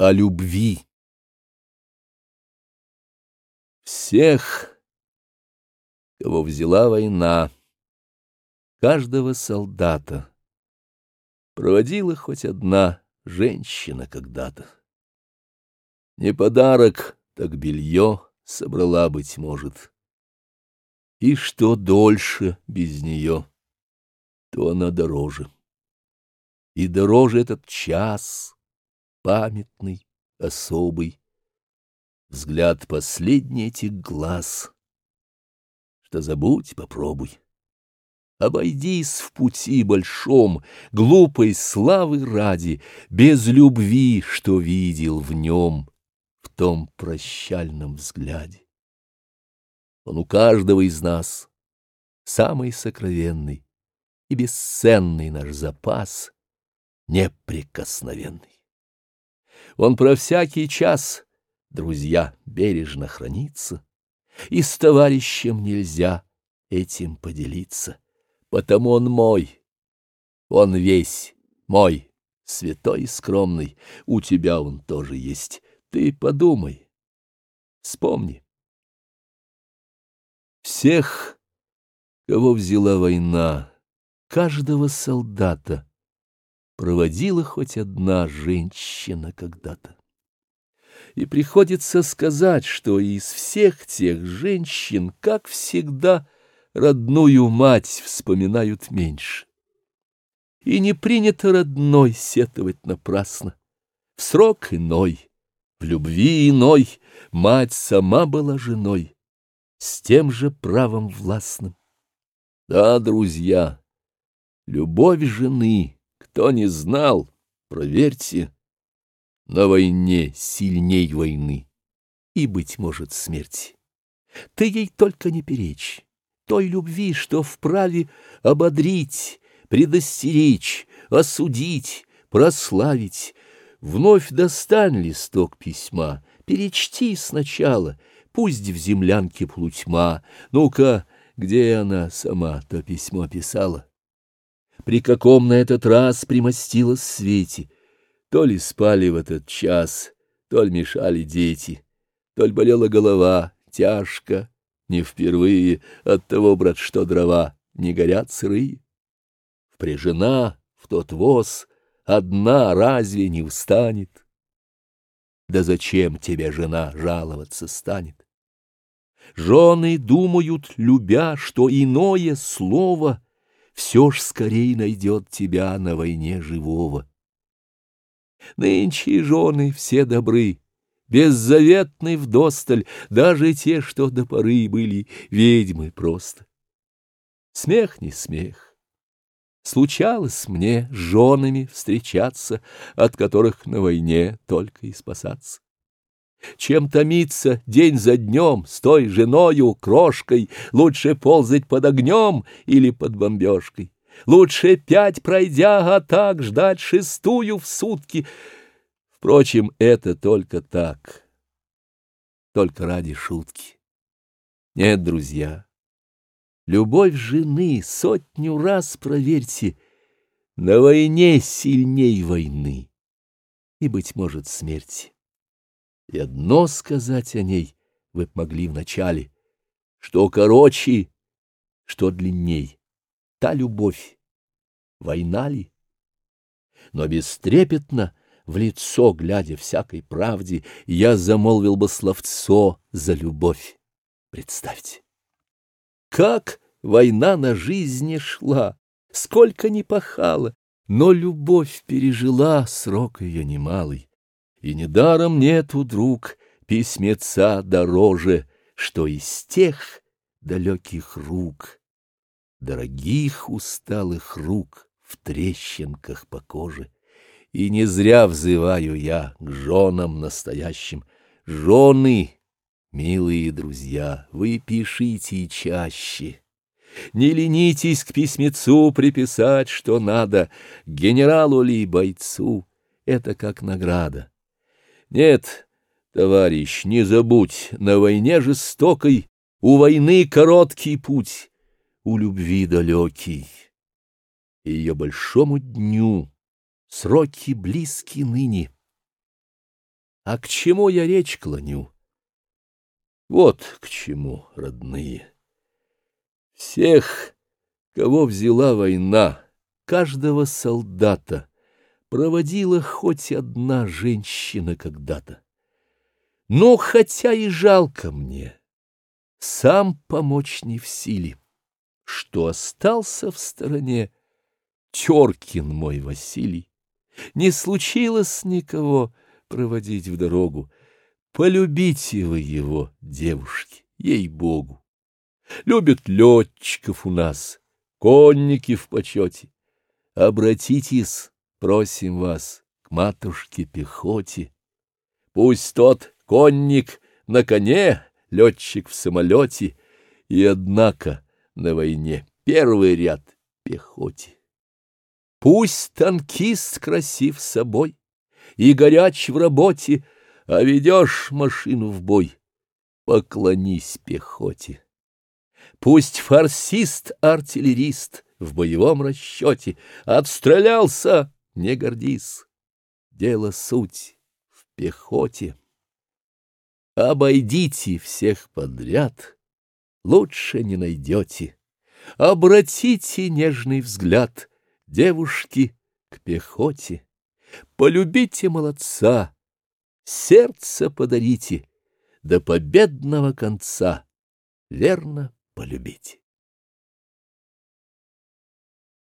о любви. Всех, кого взяла война, каждого солдата, проводила хоть одна женщина когда-то. Не подарок, так белье собрала, быть может. И что дольше без нее, то она дороже. И дороже этот час — памятный, особый. Взгляд последний этих глаз. Что забудь, попробуй. Обойдись в пути большом, глупой славы ради, без любви, что видел в нем, в том прощальном взгляде. Он у каждого из нас самый сокровенный и бесценный наш запас, неприкосновенный. Он про всякий час, друзья, бережно хранится, И с товарищем нельзя этим поделиться, Потому он мой, он весь мой, святой и скромный, У тебя он тоже есть, ты подумай, вспомни. Всех, кого взяла война, каждого солдата — проводила хоть одна женщина когда-то. И приходится сказать, что из всех тех женщин, как всегда, родную мать вспоминают меньше. И не принято родной сетовать напрасно. В срок иной, в любви иной, мать сама была женой, с тем же правом властным. Да, друзья, любовь жены — кто не знал, проверьте, на войне сильней войны и, быть может, смерти. Ты ей только не перечь, той любви, что вправе ободрить, предостеречь, осудить, прославить. Вновь достань листок письма, перечти сначала, пусть в землянке плутьма. Ну-ка, где она сама то письмо писала? при каком на этот раз примостилась свете. То ли спали в этот час, то ли мешали дети, то ли болела голова, тяжко, не впервые от того, брат, что дрова не горят сырые. Впряжена в тот воз, одна разве не встанет? Да зачем тебе жена жаловаться станет? Жены думают, любя, что иное слово — все ж скорей найдет тебя на войне живого. Нынче жены все добры, беззаветны вдосталь, даже те, что до поры были ведьмы просто. Смех не смех. Случалось мне с женами встречаться, от которых на войне только и спасаться. Чем томиться день за днем с той женою, крошкой, лучше ползать под огнем или под бомбежкой? Лучше пять пройдя, а так ждать шестую в сутки. Впрочем, это только так, только ради шутки. Нет, друзья, любовь жены сотню раз проверьте, на войне сильней войны и, быть может, смерти. И одно сказать о ней вы могли вначале, что короче, что длинней. Та любовь, война ли? Но бестрепетно, в лицо глядя всякой правде, я замолвил бы словцо за любовь. Представьте, как война на жизни шла, сколько не пахала, но любовь пережила срок ее немалый. И недаром нету, друг, письмеца дороже, Что из тех далеких рук, Дорогих усталых рук в трещинках по коже. И не зря взываю я к женам настоящим. Жены, милые друзья, вы пишите чаще. Не ленитесь к письмецу приписать, что надо, генералу ли бойцу, это как награда. Нет, товарищ, не забудь, на войне жестокой, у войны короткий путь, у любви далекий. И ее большому дню сроки близки ныне. А к чему я речь клоню? Вот к чему, родные. Всех, кого взяла война, каждого солдата — проводила хоть одна женщина когда-то. Но хотя и жалко мне, сам помочь не в силе, что остался в стороне Теркин мой Василий. Не случилось никого проводить в дорогу. Полюбите вы его, девушки, ей-богу. Любят летчиков у нас, конники в почете. Обратитесь Просим вас к матушке пехоте. Пусть тот конник на коне, летчик в самолете, и, однако, на войне первый ряд пехоте. Пусть танкист красив собой и горяч в работе, а ведешь машину в бой, поклонись пехоте. Пусть фарсист-артиллерист в боевом расчете отстрелялся не гордись, дело суть в пехоте. Обойдите всех подряд, лучше не найдете. Обратите нежный взгляд девушки к пехоте. Полюбите молодца, сердце подарите, до победного конца верно полюбите.